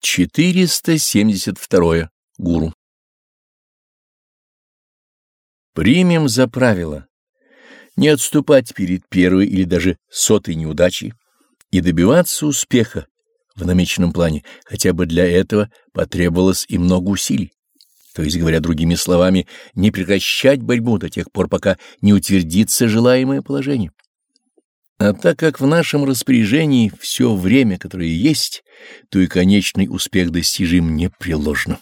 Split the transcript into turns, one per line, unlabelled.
472. Гуру. Примем за правило не отступать перед первой или даже сотой неудачей и добиваться успеха в намеченном плане, хотя бы для этого потребовалось и много усилий. То есть, говоря другими словами, не прекращать борьбу до тех пор, пока не утвердится желаемое положение. А так как в нашем распоряжении все время, которое есть, то и конечный успех достижим непреложно.